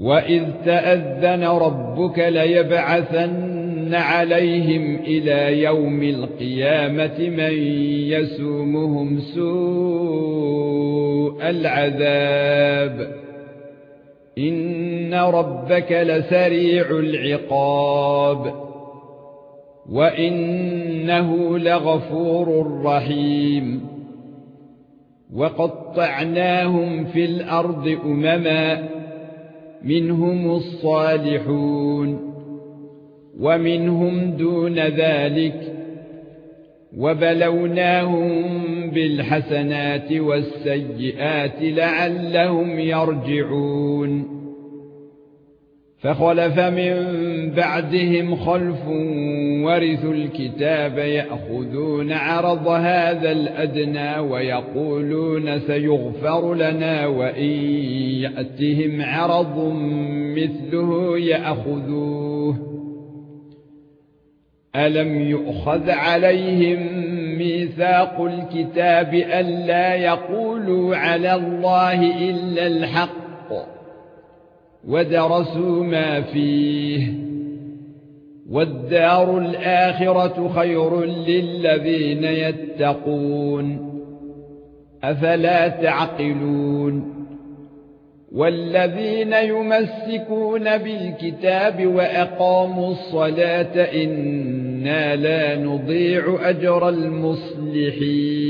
وَإِذْ تَأَذَّنَ رَبُّكَ لَيَبْعَثَنَّ عَلَيْهِمْ إِلَى يَوْمِ الْقِيَامَةِ مَن يَسُومُهُمْ سُوءَ الْعَذَابِ إِنَّ رَبَّكَ لَسَرِيعُ الْعِقَابِ وَإِنَّهُ لَغَفُورٌ رَّحِيمٌ وَقَطَّعْنَاهُمْ فِي الْأَرْضِ أُمَمًا منهم الصالحون ومنهم دون ذلك وبلوناهم بالحسنات والسيئات لعلهم يرجعون فخلف من بعدهم خلف ورثوا الكتاب يأخذون عرض هذا الأدنى ويقولون سيغفر لنا وإن يأتهم عرض مثله يأخذوه. ألم يؤخذ عليهم ميثاق الكتاب ألا يقولوا على الله إلا الحق ودرسوا ما فيه والدار الآخرة خير للذين يتقون. أفلا تعقلون؟ والذين يمسكون بالكتاب وأقاموا الصلاة إنا لا نضيع أجر المصلحين.